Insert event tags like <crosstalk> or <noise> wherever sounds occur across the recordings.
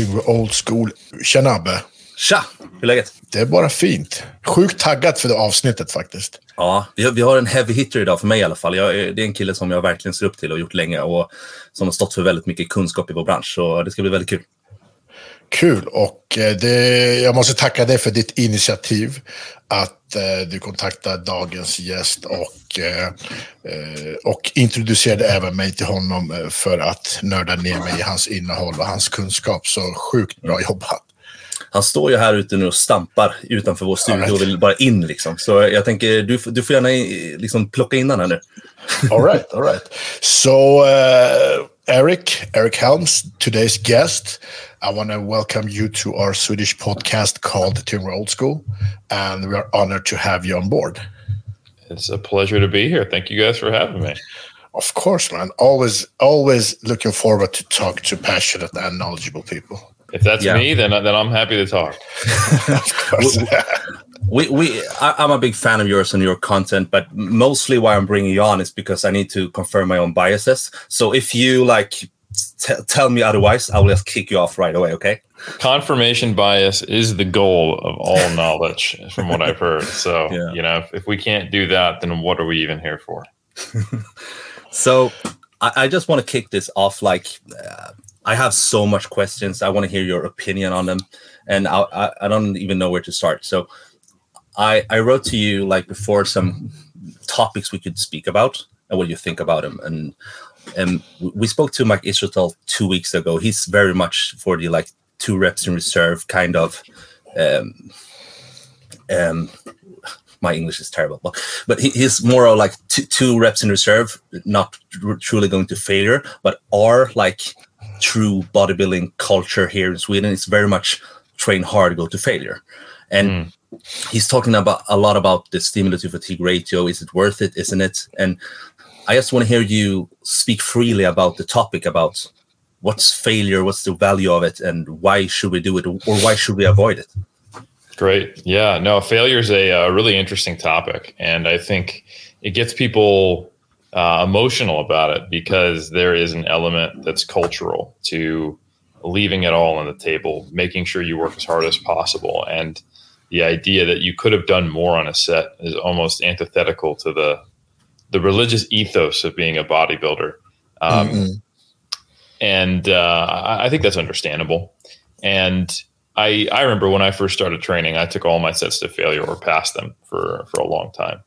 Tyngre Old School. Tjena Abbe! Tja! Hur är läget? Det är bara fint. Sjukt taggad för det avsnittet faktiskt. Ja, vi har, vi har en heavy hitter idag, för mig i alla fall. Jag, det är en kille som jag verkligen ser upp till och gjort länge och som har stått för väldigt mycket kunskap i vår bransch. Så det ska bli väldigt kul. Kul och eh, det, jag måste tacka dig för ditt initiativ att eh, du kontaktade dagens gäst och, eh, eh, och introducerade även mig till honom eh, för att nörda ner mig i hans innehåll och hans kunskap. Så sjukt bra jobbat. Han står ju här ute nu och stampar utanför vår studio och vill bara in liksom. Så jag tänker, du, du får gärna liksom plocka in honom här nu. all right, all right. So, uh, Eric, Eric Helms, today's guest. I want to welcome you to our Swedish podcast called Tyngre Old School, and we are honored to have you on board. It's a pleasure to be here. Thank you guys for having me. Of course, man. Always, always looking forward to talk to passionate and knowledgeable people. If that's yeah. me, then then I'm happy to talk. <laughs> of course. We, we I, am a big fan of yours and your content, but mostly why I'm bringing you on is because I need to confirm my own biases. So if you like t- tell me otherwise, I will just kick you off right away. Okay. Confirmation bias is the goal of all <laughs> knowledge, from what I've heard. So yeah. you know, if, if, we can't do that, then what are we even here for? <laughs> so I, I, just want to kick this off. Like, uh, I have so much questions. I want to hear your opinion on them, and I, I, I don't even know where to start. So I I wrote to you like before some topics we could speak about and what you think about them and and we spoke to Mike Israetel two weeks ago. He's very much for the like two reps in reserve kind of um um my English is terrible, but, but he, he's more of like two, two reps in reserve, not truly going to failure, but are like true bodybuilding culture here in Sweden. It's very much train hard, go to failure. And mm he's talking about a lot about the stimulus fatigue ratio. Is it worth it? Isn't it? And I just want to hear you speak freely about the topic about what's failure, what's the value of it, and why should we do it, or why should we avoid it? Great. Yeah. No, failure is a, a really interesting topic, and I think it gets people uh, emotional about it because there is an element that's cultural to leaving it all on the table, making sure you work as hard as possible, and the idea that you could have done more on a set is almost antithetical to the the religious ethos of being a bodybuilder. Um, mm-hmm. And uh, I think that's understandable. And I I remember when I first started training, I took all my sets to failure or passed them for for a long time.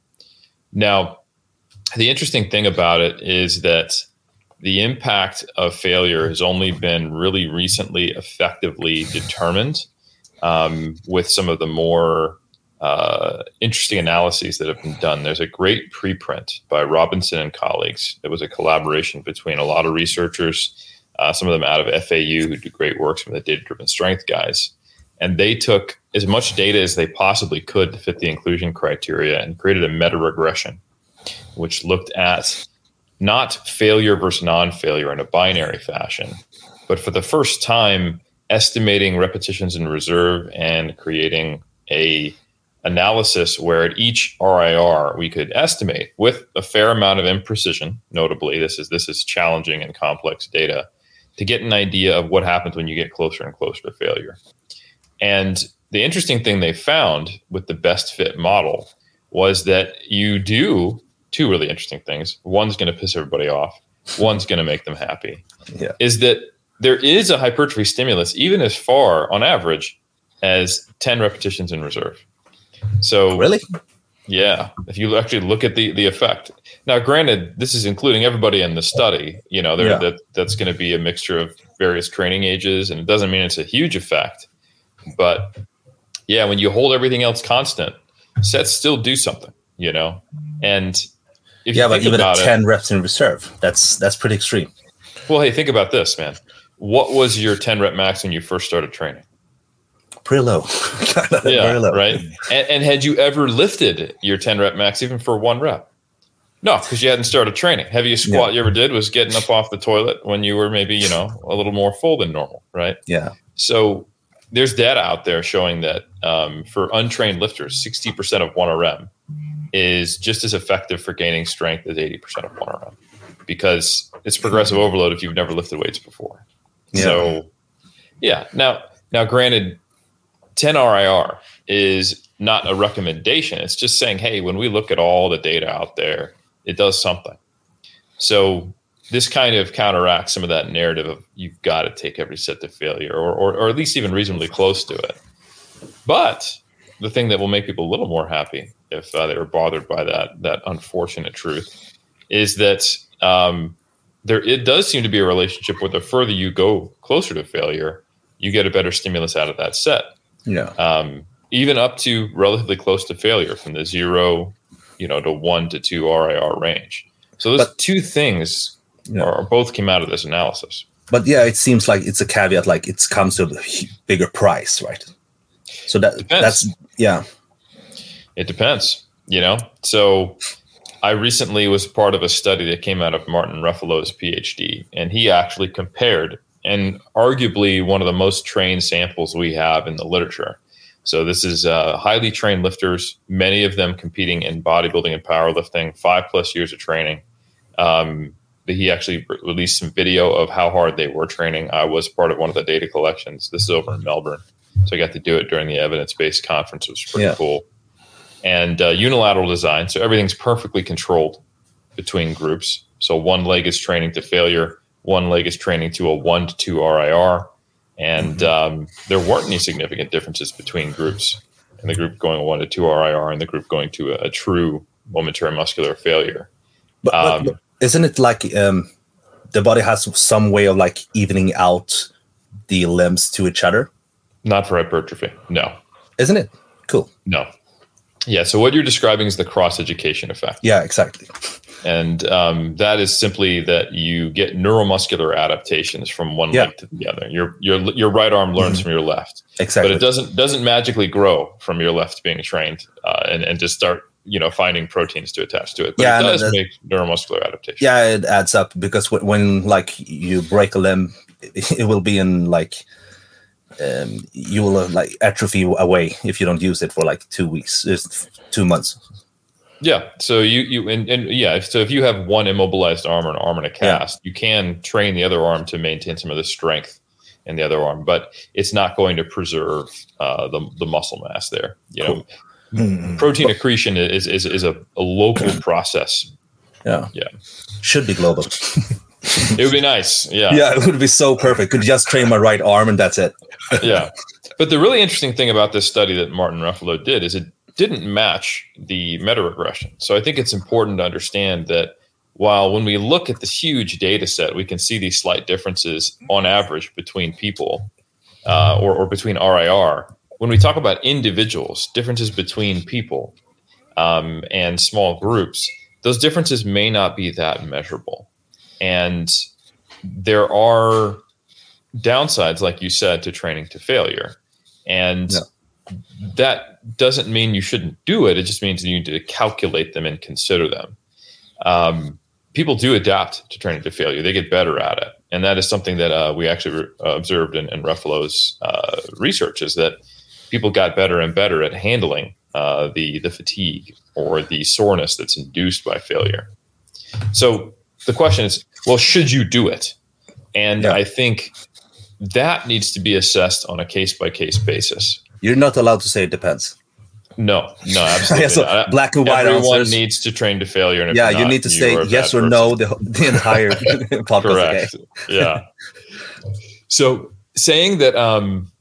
Now, the interesting thing about it is that the impact of failure has only been really recently effectively determined um, with some of the more uh, interesting analyses that have been done. There's a great preprint by Robinson and colleagues. It was a collaboration between a lot of researchers, uh, some of them out of FAU who do great work, some of the data driven strength guys. And they took as much data as they possibly could to fit the inclusion criteria and created a meta regression, which looked at not failure versus non failure in a binary fashion, but for the first time, estimating repetitions in reserve and creating a analysis where at each RIR we could estimate with a fair amount of imprecision. Notably, this is this is challenging and complex data to get an idea of what happens when you get closer and closer to failure. And the interesting thing they found with the best fit model was that you do two really interesting things. One's going to piss everybody off. One's going to make them happy. Yeah. Is that there is a hypertrophy stimulus, even as far on average as 10 repetitions in reserve. So, really? Yeah. If you actually look at the, the effect. Now, granted, this is including everybody in the study. You know, yeah. that, that's going to be a mixture of various training ages, and it doesn't mean it's a huge effect. But yeah, when you hold everything else constant, sets still do something, you know? And if yeah, but even at 10 it, reps in reserve, that's that's pretty extreme. Well, hey, think about this, man what was your 10 rep max when you first started training? Pretty low. <laughs> yeah, low. right. And, and, had you ever lifted your 10 rep max even for one rep? No, because you hadn't started training. Heaviest squat yeah. you ever did was getting up off the toilet when you were maybe, you know, a little more full than normal, right? Yeah. So there's data out there showing that um, for untrained lifters, 60% of 1RM is just as effective for gaining strength as 80% of 1RM because it's progressive overload if you've never lifted weights before. Yeah. So Yeah. Now, now, granted, 10 RIR is not a recommendation. It's just saying, hey, when we look at all the data out there, it does something. So this kind of counteracts some of that narrative of you've got to take every set to failure, or, or, or at least even reasonably close to it. But the thing that will make people a little more happy if uh, they were bothered by that that unfortunate truth is that um, there it does seem to be a relationship where the further you go closer to failure, you get a better stimulus out of that set. Yeah. Um, even up to relatively close to failure from the zero, you know, to one to two RIR range. So those But- two things Yeah. are both came out of this analysis. But yeah, it seems like it's a caveat, like it comes to a bigger price, right? So that Depends. that's yeah, It depends, you know. So I recently was part of a study that came out of Martin Refalo's PhD, and he actually compared, and arguably one of the most trained samples we have in the literature. So this is uh, highly trained lifters, many of them competing in bodybuilding and powerlifting, five plus years of training. Um, but he actually re- released some video of how hard they were training. I was part of one of the data collections. This is over in Melbourne, so I got to do it during the evidence-based conference. It was pretty Yeah. cool and uh, unilateral design. So everything's perfectly controlled between groups. So one leg is training to failure, one leg is training to a one to two RIR, and um, there weren't any significant differences between groups. And the group going one to two RIR, and the group going to a, a true momentary muscular failure. but, but Um, isn't it like um, the body has some way of like evening out the limbs to each other? Not for hypertrophy. No, Isn't it? Cool. no. Yeah. So what you're describing is the cross education effect. Yeah, exactly. And um, that is simply that you get neuromuscular adaptations from one Yeah. leg to the other. Your your your right arm learns from your left, Exactly. but it doesn't doesn't magically grow from your left being trained uh, and and just start you know finding proteins to attach to it. But Yeah, it does that- make neuromuscular adaptation. yeah, it adds up because when, when like you break a limb, <laughs> it will be in like um, you will uh, like atrophy away if you don't use it for like two weeks, just two months. Yeah. So you you and, and yeah. So if you have one immobilized arm or an arm in a Yeah. cast, you can train the other arm to maintain some of the strength in the other arm, but it's not going to preserve uh, the the muscle mass there. You know, Mm. protein accretion is is is a, a local process. Yeah, Yeah. should be global. <laughs> <laughs> It would be nice. Yeah. yeah, it would be so perfect. Could just train my right arm and that's it. <laughs> yeah. But the really interesting thing about this study that Martin Refalo did is it didn't match the meta-regression. So I think it's important to understand that while when we look at this huge data set, we can see these slight differences on average between people uh, or, or between RIR. When we talk about individuals, differences between people um, and small groups, those differences may not be that measurable. And there are downsides, like you said, to training to failure. And Yeah. that doesn't mean you shouldn't do it. It just means you need to calculate them and consider them. Um, people do adapt to training to failure, they get better at it. And that is something that uh, we actually re- uh, observed in, in Refalo's uh, research is that people got better and better at handling uh, the, the fatigue or the soreness that's induced by failure. So the question is, well, should you do it? And Yeah. I think that needs to be assessed on a case by case basis. You're not allowed to say it depends. No, no, <laughs> absolutely Yeah, so not. black and white Everyone answers. needs to train to failure. Yeah, you're not, need to say yes or person. no the, the entire <laughs> podcast. Correct. Yeah. So saying that um,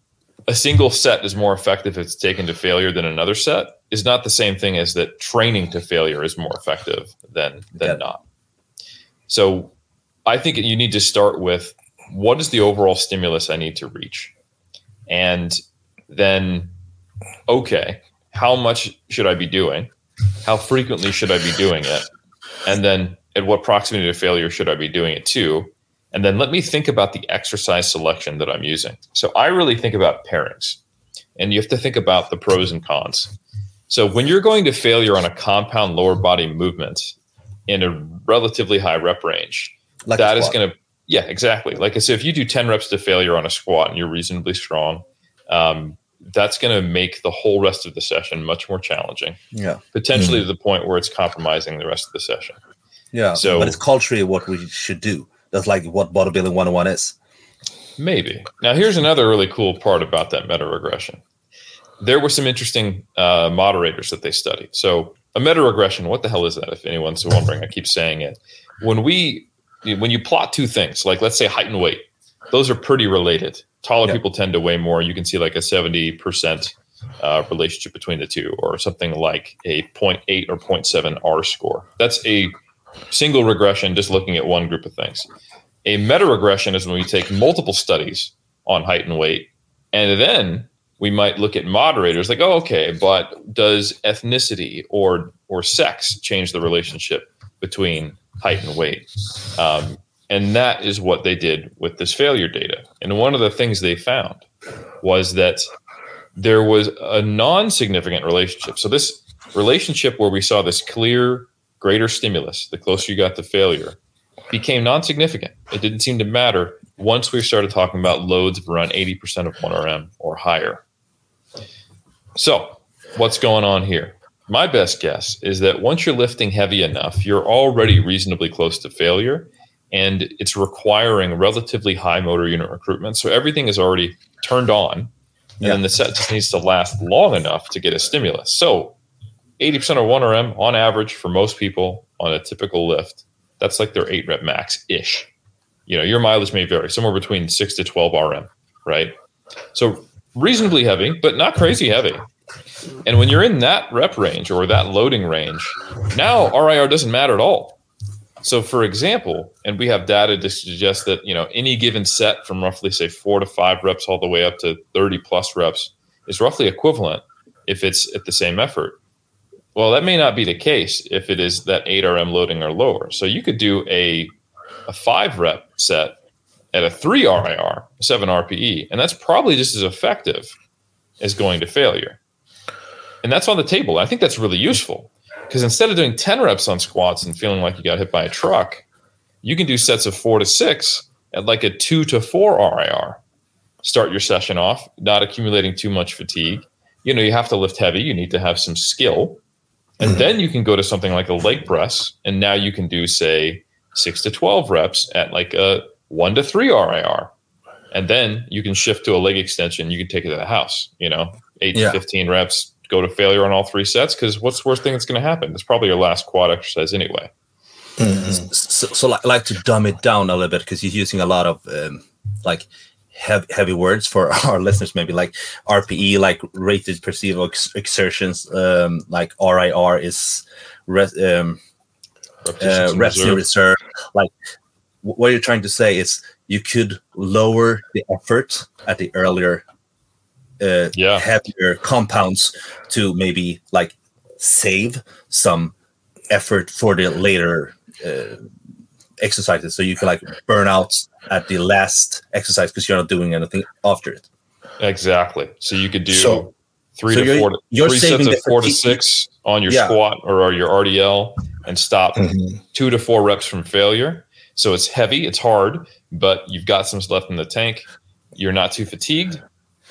a single set is more effective if it's taken to failure than another set is not the same thing as that training to failure is more effective than than Yeah. not. So I think you need to start with what is the overall stimulus I need to reach? And then okay, how much should I be doing? How frequently should I be doing it? And then at what proximity to failure should I be doing it to? And then let me think about the exercise selection that I'm using. So I really think about pairings, and you have to think about the pros and cons. So when you're going to failure on a compound lower body movement in a relatively high rep range, Like that is going to yeah exactly like i said if you do 10 reps to failure on a squat and you're reasonably strong um, that's going to make the whole rest of the session much more challenging Yeah, potentially to the point where it's compromising the rest of the session yeah. So- but it's culturally what we should do. That's like what bodybuilding 101 is. Maybe. Now, here's another really cool part about that meta regression. There were some interesting uh, moderators that they studied. So, a meta regression, what the hell is that? If anyone's wondering, I keep saying it. When we, when you plot two things, like let's say height and weight, those are pretty related. Taller yeah. people tend to weigh more. You can see like a 70% uh, relationship between the two, or something like a 0.8 or 0.7 R score. That's a single regression, just looking at one group of things. A meta regression is when we take multiple studies on height and weight, and then we might look at moderators like, oh, okay, but does ethnicity or or sex change the relationship between height and weight? Um, and that is what they did with this failure data. And one of the things they found was that there was a non-significant relationship. So this relationship where we saw this clear greater stimulus, the closer you got to failure, became non significant. It didn't seem to matter once we started talking about loads of around 80% of 1RM or higher. So, what's going on here? My best guess is that once you're lifting heavy enough, you're already reasonably close to failure and it's requiring relatively high motor unit recruitment. So, everything is already turned on. And yeah. then the set just needs to last long enough to get a stimulus. So, 80% of 1RM on average for most people on a typical lift that's like their eight rep max ish. You know, your mileage may vary somewhere between six to 12 RM, right? So reasonably heavy, but not crazy heavy. And when you're in that rep range or that loading range, now RIR doesn't matter at all. So, for example, and we have data to suggest that you know any given set from roughly say four to five reps all the way up to 30 plus reps is roughly equivalent if it's at the same effort. Well, that may not be the case if it is that 8RM loading or lower. So you could do a, a five rep set at a three RIR, 7 RPE, and that's probably just as effective as going to failure. And that's on the table. I think that's really useful because instead of doing 10 reps on squats and feeling like you got hit by a truck, you can do sets of four to six at like a two to four RIR. Start your session off, not accumulating too much fatigue. You know, you have to lift heavy, you need to have some skill and mm-hmm. then you can go to something like a leg press, and now you can do, say, six to 12 reps at like a one to three RIR. And then you can shift to a leg extension. You can take it to the house, you know, eight yeah. to 15 reps, go to failure on all three sets. Cause what's the worst thing that's going to happen? It's probably your last quad exercise anyway. Mm-hmm. So, so like, like to dumb it down a little bit because you're using a lot of um, like heavy, heavy words for <laughs> our listeners maybe like rpe like rated perceived ex- exertions um, like rir is res, um, uh, reserve. reserve like what you're trying to say is you could lower the effort at the earlier uh, yeah. heavier compounds to maybe like save some effort for the later uh, exercises so you can like burn out at the last exercise because you're not doing anything after it. Exactly. So you could do so, three so to four, to, three sets of four to six on your yeah. squat or, your RDL and stop mm-hmm. two to four reps from failure. So it's heavy, it's hard, but you've got some left in the tank. You're not too fatigued.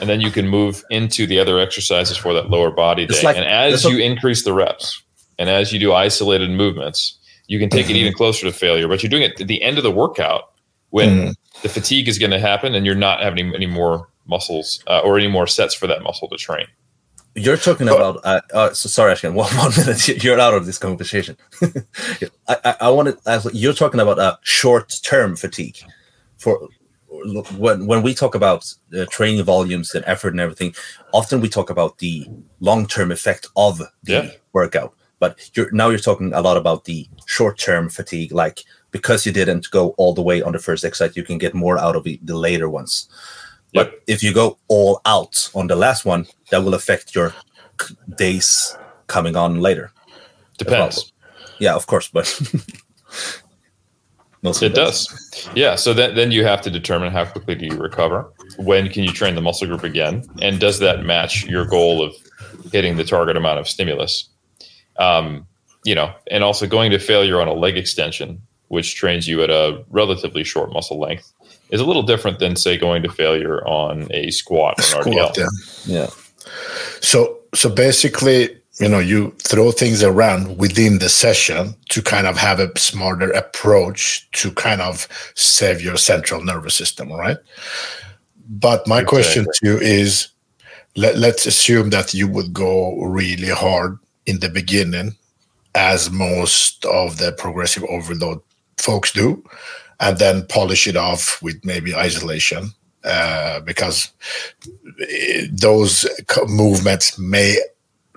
And then you can move into the other exercises for that lower body day. Like, and as you increase the reps and as you do isolated movements, you can take it even closer to failure. But you're doing it at the end of the workout when mm. the fatigue is going to happen and you're not having any more muscles uh, or any more sets for that muscle to train. You're talking about. Uh, uh, so sorry, Ashkan. <laughs> One, one minute. <laughs> You're out of this conversation. <laughs> I, I, I wanted. You're talking about a short-term fatigue. For when when we talk about uh, training volumes and effort and everything, often we talk about the long-term effect of the yeah. workout. But you're now you're talking a lot about the short-term fatigue, like because you didn't go all the way on the first exercise, you can get more out of the, the later ones. Yep. But if you go all out on the last one, that will affect your days coming on later. Depends. Yeah, of course, but <laughs> it does. does. Yeah. So then, then you have to determine how quickly do you recover. When can you train the muscle group again, and does that match your goal of hitting the target amount of stimulus? Um, you know, and also going to failure on a leg extension which trains you at a relatively short muscle length, is a little different than say going to failure on a squat or an squat, RDL. Yeah. yeah. So so basically, you know you throw things around within the session to kind of have a smarter approach to kind of save your central nervous system right but my exactly. question to you is let, let's assume that you would go really hard in the beginning as most of the progressive overload folks do and then polish it off with maybe isolation uh, because eh, those movements may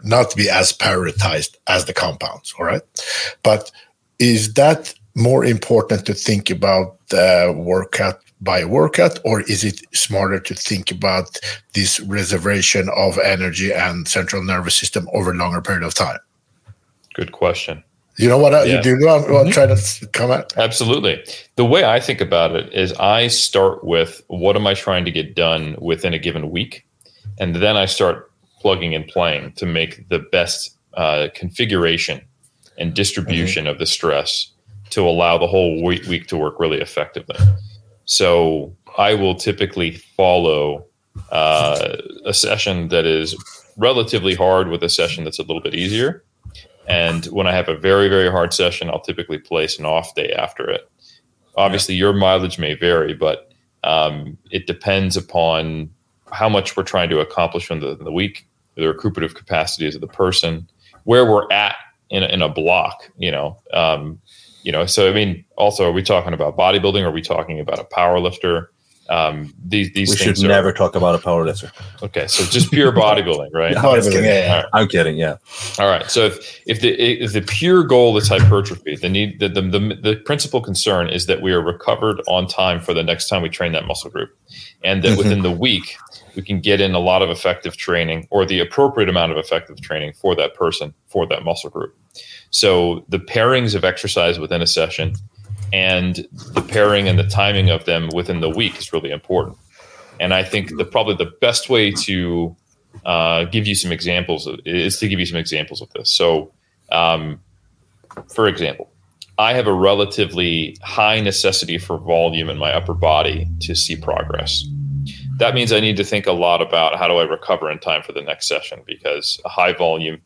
not to be as prioritized as the compounds. All right. But is that more important to think about the workout by workout, or is it smarter to think about this reservation of energy and central nervous system over a longer period of time? Good question. You know what? I, yeah. Do you know what I'm mm-hmm. trying to come at? Absolutely. The way I think about it is I start with what am I trying to get done within a given week? And then I start plugging and playing to make the best uh, configuration and distribution mm-hmm. of the stress to allow the whole week, week to work really effectively. So I will typically follow uh, a session that is relatively hard with a session that's a little bit easier. And when I have a very, very hard session, I'll typically place an off day after it. Obviously, your mileage may vary, but um, it depends upon how much we're trying to accomplish in the, in the week the recuperative capacities of the person, where we're at in a, in a block, you know. Um, you know, so I mean, also, are we talking about bodybuilding? Are we talking about a power lifter? Um, these these we things should are, never talk about a power lifter. Okay, so just pure <laughs> bodybuilding, right? no, I'm, kidding. Yeah, right. I'm kidding. Yeah. All right. So if if the if the pure goal is hypertrophy, the need the, the the the principal concern is that we are recovered on time for the next time we train that muscle group, and that mm-hmm. within the week we can get in a lot of effective training or the appropriate amount of effective training for that person, for that muscle group. So the pairings of exercise within a session and the pairing and the timing of them within the week is really important. And I think the probably the best way to uh, give you some examples of, is to give you some examples of this. So, um, for example, I have a relatively high necessity for volume in my upper body to see progress that means I need to think a lot about how do I recover in time for the next session because a high volume,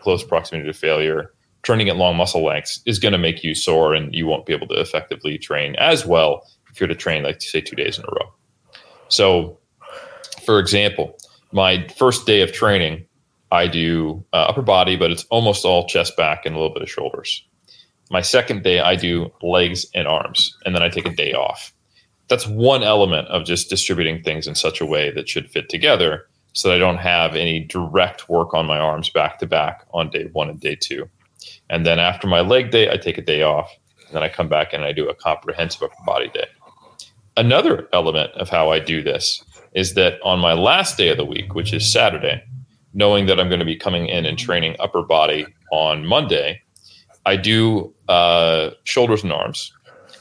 close proximity to failure, training at long muscle lengths is going to make you sore and you won't be able to effectively train as well if you're to train, like, say, two days in a row. So, for example, my first day of training, I do uh, upper body, but it's almost all chest, back, and a little bit of shoulders. My second day, I do legs and arms, and then I take a day off that's one element of just distributing things in such a way that should fit together so that I don't have any direct work on my arms back to back on day one and day two. And then after my leg day, I take a day off. And then I come back and I do a comprehensive upper body day. Another element of how I do this is that on my last day of the week, which is Saturday, knowing that I'm going to be coming in and training upper body on Monday, I do uh, shoulders and arms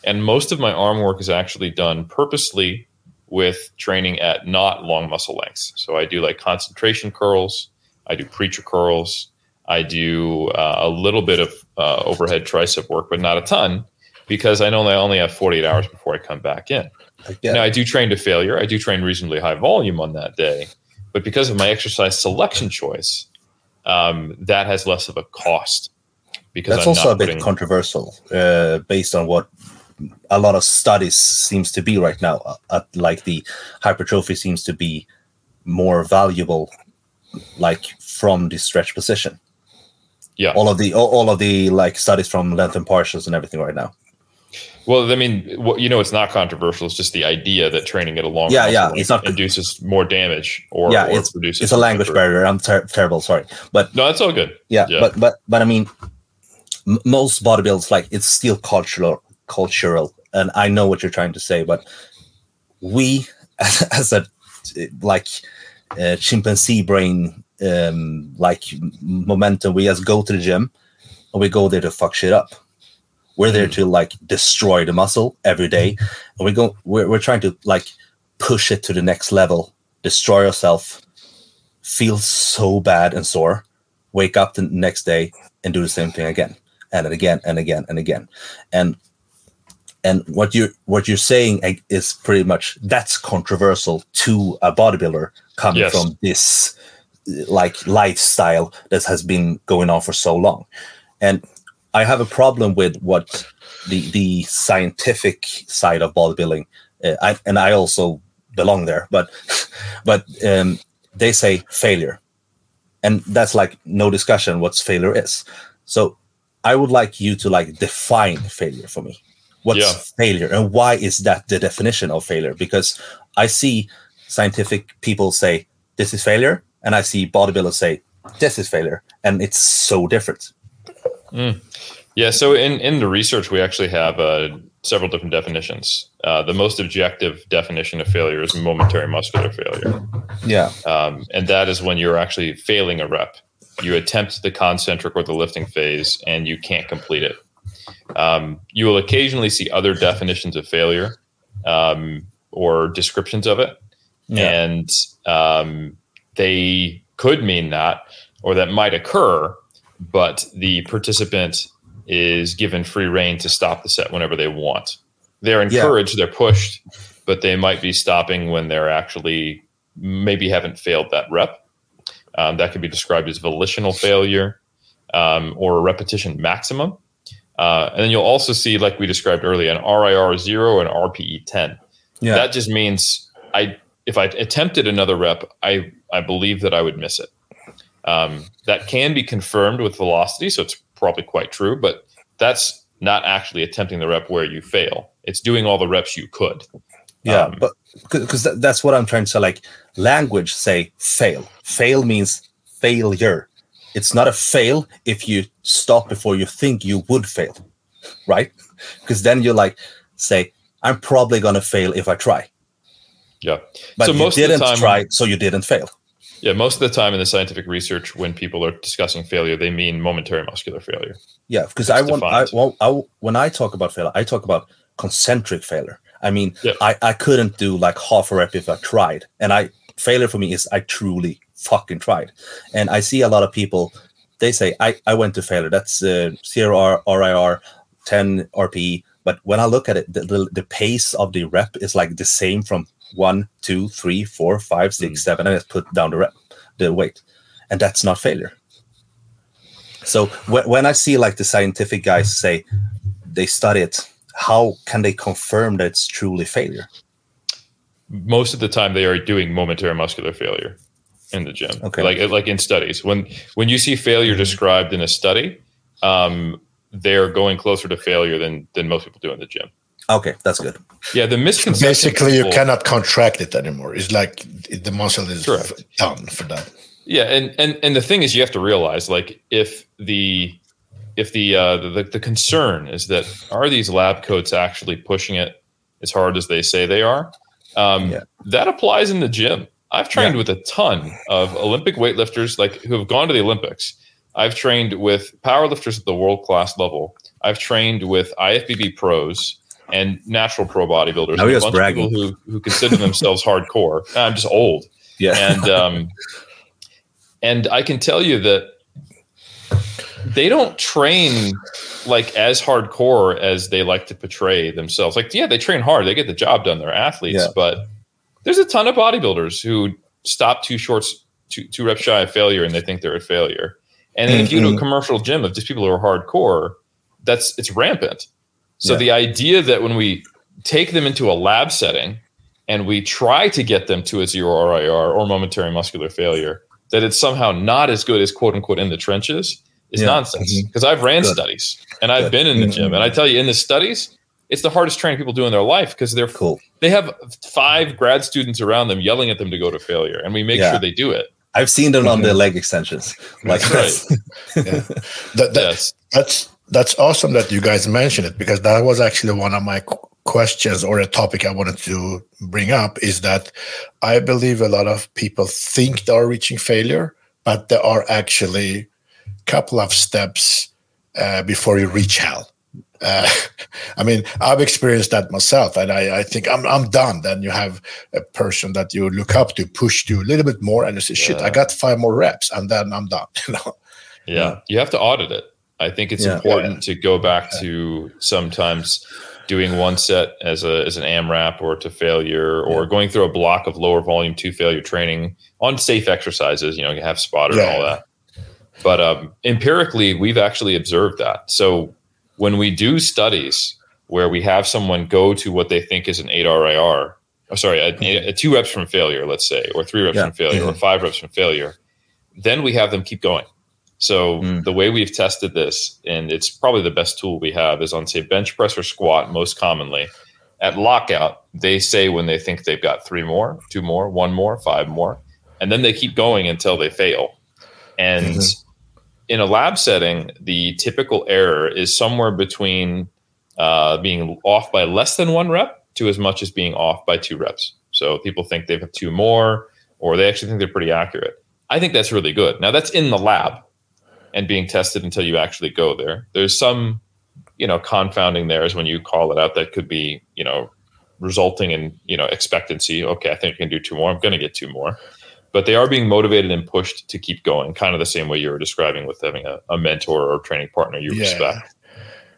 and most of my arm work is actually done purposely with training at not long muscle lengths. So I do like concentration curls, I do preacher curls, I do uh, a little bit of uh, overhead tricep work, but not a ton because I know I only have 48 hours before I come back in. Now I do train to failure. I do train reasonably high volume on that day, but because of my exercise selection choice, um, that has less of a cost. Because that's I'm also a bit controversial, uh, based on what a lot of studies seems to be right now uh, uh, like the hypertrophy seems to be more valuable like from the stretch position yeah. All of the all, of the like studies from length and partials and everything right now. Well i mean you know it's not controversial. It's just the idea that training at a long yeah. yeah it's not induces more damage or yeah or it's, produces it's a language barrier. I'm ter- terrible sorry. But no that's all good. Yeah, yeah. but but but i mean m- most bodybuilders like it's still cultural cultural and i know what you're trying to say but we as, <laughs> as a like uh, chimpanzee brain um, like momentum we just go to the gym and we go there to fuck shit up. We're there to like destroy the muscle every day. And we go we're, we're trying to like push it to the next level destroy yourself feel so bad and sore wake up the next day and do the same thing again and again and again and again. And and what you're what you're saying is pretty much that's controversial to a bodybuilder coming yes. from this like lifestyle that has been going on for so long. And I have a problem with what the the scientific side of bodybuilding. Uh, I, and I also belong there, but <laughs> but um, they say failure, and that's like no discussion what's failure is. So I would like you to like define failure for me. What's Yeah. failure, and why is that the definition of failure? Because I see scientific people say this is failure, and I see bodybuilders say this is failure, and it's so different. Yeah, so in, in the research, we actually have uh, several different definitions. Uh, the most objective definition of failure is momentary muscular failure. Yeah, Um, and that is when you're actually failing a rep. You attempt the concentric or the lifting phase and you can't complete it. Um, you will occasionally see other definitions of failure um, or descriptions of it. yeah, And um, they could mean that, or that might occur, but the participant is given free reign to stop the set whenever they want. They're Yeah. encouraged, they're pushed, but they might be stopping when they're actually maybe haven't failed that rep. Um, that could be described as volitional failure um, or a repetition maximum. Uh, and then you'll also see, like we described earlier, an RIR zero and RPE 10 yeah. that just means I if I attempted another rep, I I believe that I would miss it. Um, that can be confirmed with velocity, so it's probably quite true. But that's not actually attempting the rep where you fail. It's doing all the reps you could. Yeah, Um, but because that, that's what I'm trying to say. Like language say fail. Fail means failure. It's not a fail if you stop before you think you would fail, right? Because then you're like say, I'm probably gonna fail if I try. Yeah. But So you most of the didn't time- try, so you didn't fail. Yeah. Most of the time in the scientific research, when people are discussing failure, they mean momentary muscular failure. Yeah, because I want, I, well, I, when I talk about failure, I talk about concentric failure. I mean, Yep. I, I couldn't do like half a rep if I tried. And I failure for me is I truly fucking tried. And I see a lot of people, they say, I, I went to failure. That's uh, zero R, RIR, 10 RPE. But when I look at it, the, the, the pace of the rep is like the same from one, two, three, four, five, six, Mm. seven, and it's put down the rep, the weight. And that's not failure. So when, when I see like the scientific guys say they study it, how can they confirm that it's truly failure? most of the time they are doing momentary muscular failure in the gym Okay. like like in studies when when you see failure described in a study um, they're going closer to failure than than most people do in the gym Okay, that's good. yeah the misconception Basically, you cannot contract it anymore. It's like the muscle is Correct. done for that. Yeah, and and and the thing is, you have to realize, like, if the if the uh, the the concern is that are these lab coats actually pushing it as hard as they say they are, um, Yeah. that applies in the gym. I've trained Yeah. with a ton of Olympic weightlifters, like who have gone to the Olympics. I've trained with powerlifters at the world class level. I've trained with IFBB pros and natural pro bodybuilders. Now he a was bunch bragging. of people who who consider themselves <laughs> hardcore. I'm just old Yeah. and um, and I can tell you that they don't train like as hardcore as they like to portray themselves. Like, yeah, they train hard, they get the job done, they're athletes, Yeah. but there's a ton of bodybuilders who stop two shorts, two, two reps shy of failure, and they think they're a failure. And then if you go to a commercial gym of just people who are hardcore, that's it's rampant. So Yeah. the idea that when we take them into a lab setting and we try to get them to a zero RIR or momentary muscular failure, that it's somehow not as good as quote unquote in the trenches is Yeah. nonsense. Mm-hmm. Because I've ran Good. studies and I've Good. been in the gym, mm-hmm. and I tell you, in the studies, it's the hardest training people do in their life because they're Cool. they have five grad students around them yelling at them to go to failure, and we make Yeah. sure they do it. I've seen them on the mm-hmm. leg extensions. Like That's right. <laughs> That, that, Yes. That's that's awesome that you guys mentioned it because that was actually one of my questions or a topic I wanted to bring up is that I believe a lot of people think they are reaching failure, but there are actually a couple of steps uh, before you reach hell. Uh, <laughs> I mean, I've experienced that myself, and I, I think I'm I'm done. Then you have a person that you look up to, push you a little bit more, and you say, "Shit, Yeah. I got five more reps," and then I'm done. <laughs> You know? Yeah. You have to audit it. I think it's Yeah. important to go back to sometimes doing one set as a as an AMRAP or to failure, or going through a block of lower volume to failure training on safe exercises. You know, you have spotter and all that. But um, empirically, we've actually observed that. So when we do studies where we have someone go to what they think is an eight RIR, oh, sorry, a, a two reps from failure, let's say, or three reps Yeah. from failure, or five reps from failure, then we have them keep going. So Mm. the way we've tested this, and it's probably the best tool we have, is on say bench press or squat most commonly. At lockout, they say when they think they've got three more, two more, one more, five more, and then they keep going until they fail. And in a lab setting, the typical error is somewhere between uh, being off by less than one rep to as much as being off by two reps. So people think they have two more, or they actually think they're pretty accurate. I think that's really good. Now that's in the lab and being tested until you actually go there. There's some, you know, confounding there is when you call it out that could be, you know, resulting in, you know, expectancy. Okay, I think I can do two more. I'm going to get two more. But they are being motivated and pushed to keep going, kind of the same way you were describing with having a, a mentor or training partner you Yeah. respect.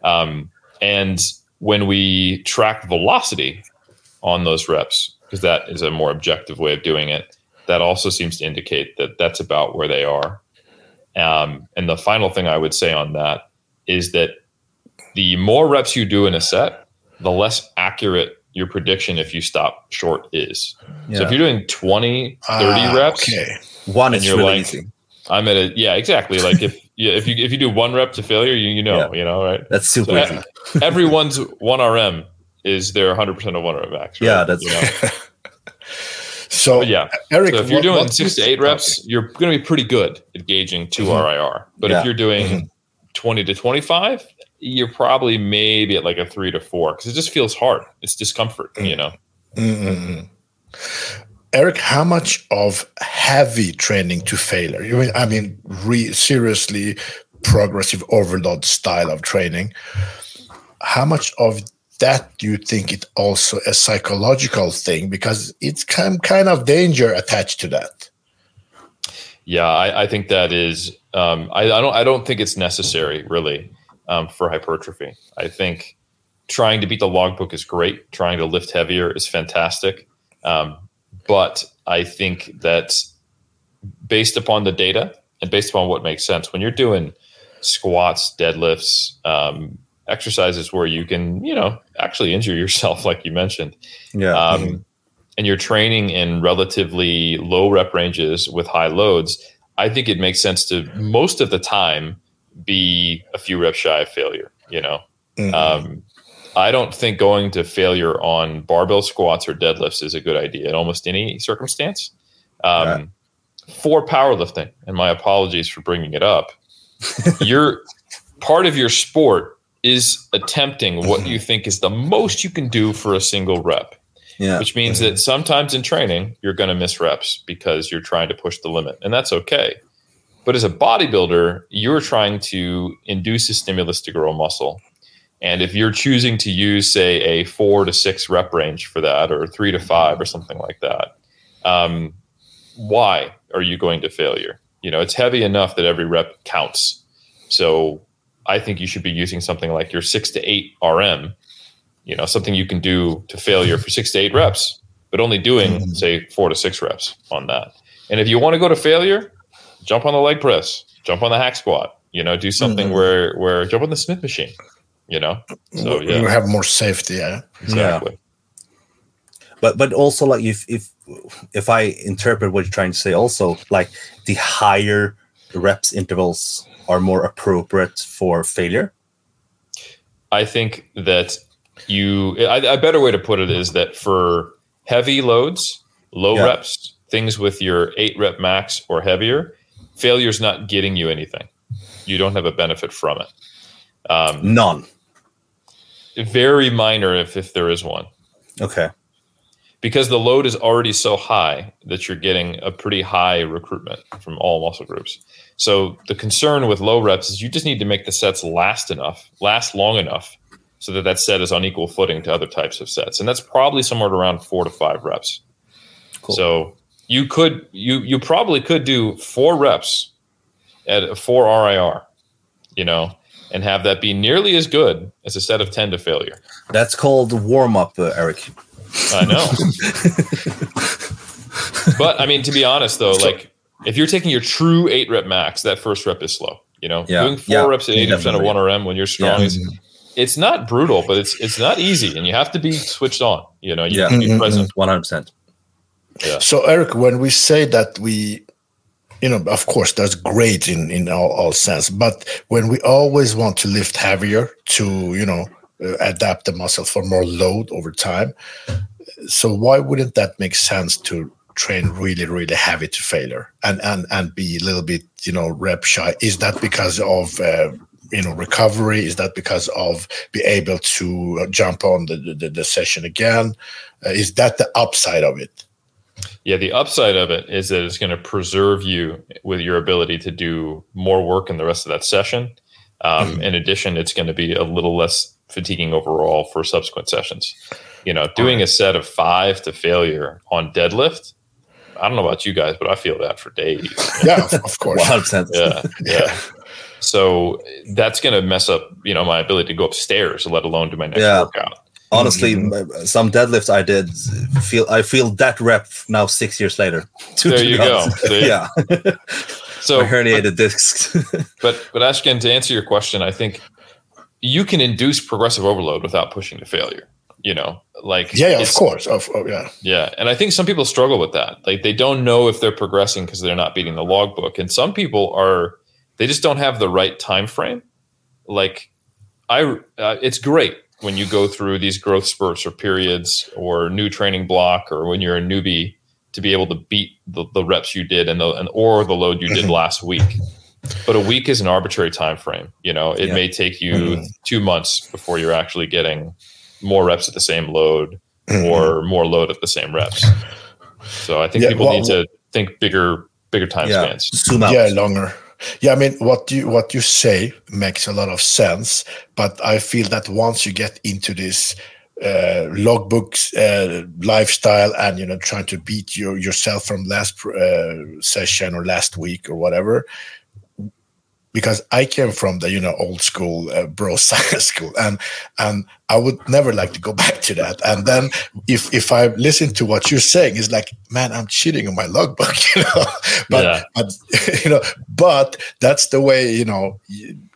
Um, and when we track velocity on those reps, because that is a more objective way of doing it, that also seems to indicate that that's about where they are. Um, and the final thing I would say on that is that the more reps you do in a set, the less accurate your prediction if you stop short is. So if you're doing 20, 30 Ah, reps, Okay. one and is you're really like- easy. I'm at a yeah, exactly. Like if <laughs> yeah, if you if you do one rep to failure, you you know, you know, right? That's super So, easy. Everyone's one RM is their 100 percent of one rep max. right? Yeah, that's- you know? <laughs> So, But yeah. Eric, So if you're what- doing six to eight reps, you're going to be pretty good at gauging 2 Mhm. RIR. But Yeah. if you're doing mm-hmm. 20 to 25, you're probably maybe at like a three to four because it just feels hard. It's discomfort, mm. you know. Mm-mm. Eric, how much of heavy training to failure? You mean, I mean, re- seriously progressive overload style of training. How much of that you think it also a psychological thing? Because it's kind kind of danger attached to that. Yeah, I, I think that is. Um, I, I don't. I don't think it's necessary really um, for hypertrophy. I think trying to beat the logbook is great. Trying to lift heavier is fantastic. Um, but I think that based upon the data and based upon what makes sense, when you're doing squats, deadlifts, um, exercises where you can, you know, actually injure yourself, like you mentioned, Yeah. um, and you're training in relatively low rep ranges with high loads, I think it makes sense to most of the time be a few reps shy of failure. You know, Mhm. um, I don't think going to failure on barbell squats or deadlifts is a good idea in almost any circumstance. Um, Right. For powerlifting, and my apologies for bringing it up, <laughs> your part of your sport is attempting what you <laughs> think is the most you can do for a single rep. Yeah. which means that sometimes in training you're going to miss reps because you're trying to push the limit and that's okay. But as a bodybuilder you're trying to induce a stimulus to grow muscle. And if you're choosing to use say a four to six rep range for that or three to five or something like that um, why are you going to failure? You know it's heavy enough that every rep counts. So i think you should be using something like your six to eight rm you know something you can do to failure for six to eight reps but only doing Mhm. say four to six reps on that and if you want to go to failure jump on the leg press jump on the hack squat you know do something Mhm. where where jump on the smith machine you know so We- yeah we have more safety. Yeah. exactly but but also like if if if I interpret what you're trying to say, also like the higher reps intervals are more appropriate for failure. I think that you a, a better way to put it is that for heavy loads, low Yeah. reps, things with your eight rep max or heavier, failure's not getting you anything. You don't have a benefit from it. Um, None. very minor if if there is one. Okay. Because the load is already so high that you're getting a pretty high recruitment from all muscle groups. So the concern with low reps is you just need to make the sets last enough, last long enough, so that that set is on equal footing to other types of sets, and that's probably somewhere around four to five reps. Cool. So you could you you probably could do four reps at a four RIR, you know, and have that be nearly as good as a set of 10 to failure. That's called warm up, uh, Eric. I know. but I mean, to be honest, though, like if you're taking your true eight rep max, that first rep is slow. You know, Yeah. doing four Yeah. reps at 80% of one RM when you're strong Yeah. is it's not brutal, but it's it's not easy, and you have to be switched on. You know, you Yeah. have to be Mhm. present. One hundred percent. So, Eric, when we say that we, you know, of course, that's great in in all, all sense. But when we always want to lift heavier to, you know, adapt the muscle for more load over time, so why wouldn't that make sense to train really, really heavy to failure and and and be a little bit, you know, rep shy? Is that because of uh, you know recovery? Is that because of be able to uh, jump on the the, the session again? Uh, is that the upside of it? Yeah, the upside of it is that it's going to preserve you with your ability to do more work in the rest of that session. Um, In addition, it's going to be a little less fatiguing overall for subsequent sessions. You know, doing a set of five to failure on deadlift. I don't know about you guys, but I feel that for days. Yeah, of, of <laughs> course. One hundred percent. yeah, yeah. So that's going to mess up, you know, my ability to go upstairs, let alone do my next Yeah. workout. Honestly, Mhm. some deadlifts I did feel I feel that rep now six years later. <laughs> To- There to you go. See? <laughs> yeah, So, my herniated discs. but but Ashkan, to answer your question, I think you can induce progressive overload without pushing to failure. You know, like Yeah, yeah, of course. Of, of- yeah. Yeah, and I think some people struggle with that. Like they don't know if they're progressing because they're not beating the logbook, and some people are they just don't have the right time frame. Like I, uh, it's great when you go through these growth spurts or periods or new training block or when you're a newbie to be able to beat the, the reps you did and the and or the load you did <laughs> last week. But a week is an arbitrary time frame. You know, it Yeah. may take you Mhm. two months before you're actually getting more reps at the same load Mhm. or more load at the same reps. So I think Yeah, people well- need to think bigger, bigger time yeah, spans. zoom out. yeah, longer. Yeah, I mean, what you what you say makes a lot of sense, but I feel that once you get into this uh, logbooks uh, lifestyle and you know trying to beat your yourself from last uh, session or last week or whatever, because I came from the you know old school uh, bro <laughs> science school, and and I would never like to go back to that. And then if if I listen to what you're saying, it's like, man, I'm cheating on my logbook, <laughs> you know. but Yeah. but <laughs> you know, but that's the way you know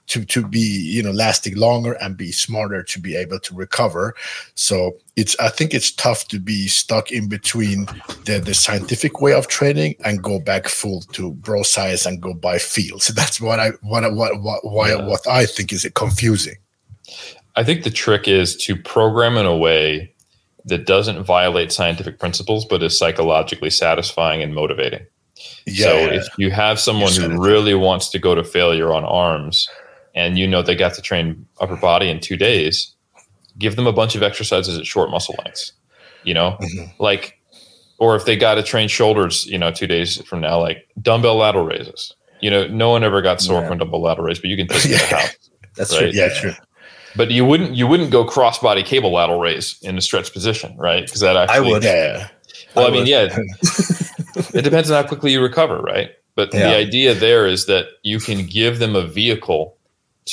to to be you know lasting longer and be smarter to be able to recover. So it's I think it's tough to be stuck in between the the scientific way of training and go back full to bro science and go by feel. So that's what I what what what why Yeah. what I think is confusing. I think the trick is to program in a way that doesn't violate scientific principles, but is psychologically satisfying and motivating. Yeah, So if you have someone who really wants to go to failure on arms and you know they got to train upper body in two days, give them a bunch of exercises at short muscle lengths. You know, Mhm. like, or if they got to train shoulders, you know, two days from now, like dumbbell lateral raises. You know, no one ever got sore Yeah. from dumbbell lateral raise, but you can <laughs> take it Yeah. out. That's Right. true. yeah, true. But you wouldn't you wouldn't go crossbody cable lateral raise in a stretch position, right? Because that actually I would. Yeah, Well, I, I mean, yeah, <laughs> it depends on how quickly you recover, right? But Yeah. the idea there is that you can give them a vehicle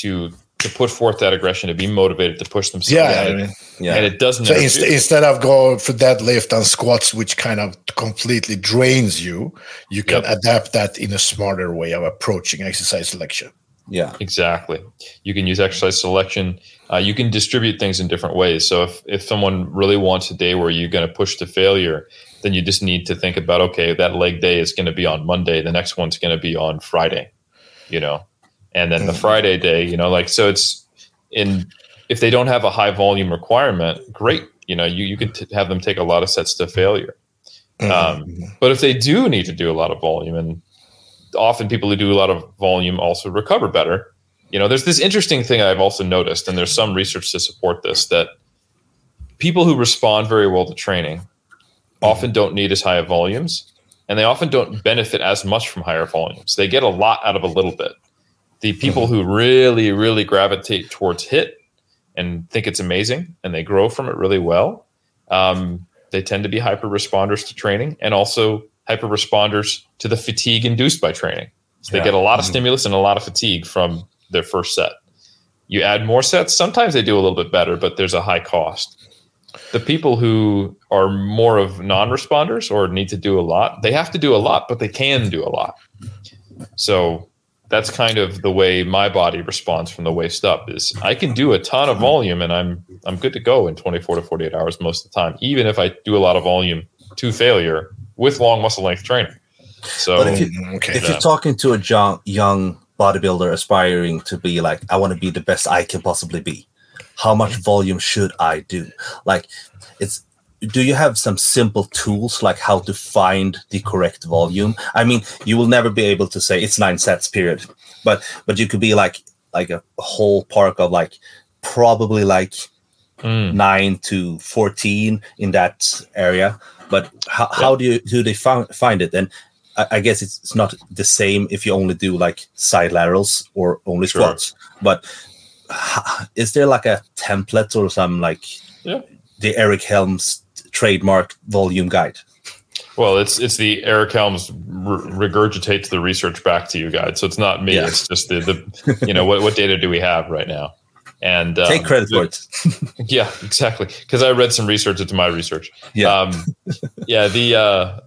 to to put forth that aggression, to be motivated, to push themselves, yeah. I and, mean, it, Yeah, and it doesn't. So inst- instead of going for deadlift and squats, which kind of completely drains you, you can Yep. adapt that in a smarter way of approaching exercise selection. yeah, Exactly. You can use exercise selection. Uh, you can distribute things in different ways. So if, if someone really wants a day where you're going to push to failure, then you just need to think about, okay, that leg day is going to be on Monday. The next one's going to be on Friday, you know, and then the Mhm. Friday day, you know, like, so it's in, if they don't have a high volume requirement, great. You know, you, you could t- have them take a lot of sets to failure. Um, Mhm. But if they do need to do a lot of volume, and often people who do a lot of volume also recover better, you know, there's this interesting thing I've also noticed, and there's some research to support this that people who respond very well to training often don't need as high of volumes, and they often don't benefit as much from higher volumes. They get a lot out of a little bit. The people who really, really gravitate towards HIT and think it's amazing and they grow from it really well, um, they tend to be hyper responders to training and also hyper responders to the fatigue induced by training. So they Yeah. get a lot of Mhm. stimulus and a lot of fatigue from their first set. You add more sets. Sometimes they do a little bit better, but there's a high cost. The people who are more of non-responders or need to do a lot, they have to do a lot, but they can do a lot. So that's kind of the way my body responds from the waist up is I can do a ton of volume and I'm I'm good to go in 24 to 48 hours most of the time, even if I do a lot of volume to failure with long muscle length training. So but if, you, okay, if you're talking to a young young bodybuilder aspiring to be like, I want to be the best I can possibly be, how much mm-hmm. volume should I do? Like, it's do you have some simple tools like how to find the correct volume i mean you will never be able to say it's nine sets period but but you could be like like a whole park of like probably like mm. 9 to 14 in that area but how, how do you do they find find it and I, I, guess it's, it's not the same if you only do like side laterals or only sure. squats but is there like a template or some like yeah. the eric helms trademark volume guide? Well, it's it's the Eric Helms re- regurgitates the research back to you guide. So it's not me. Yeah. It's just the the you know what what data do we have right now? And um, take credit for it. <laughs> yeah, exactly. Because I read some research into my research. Yeah, um, yeah. The uh,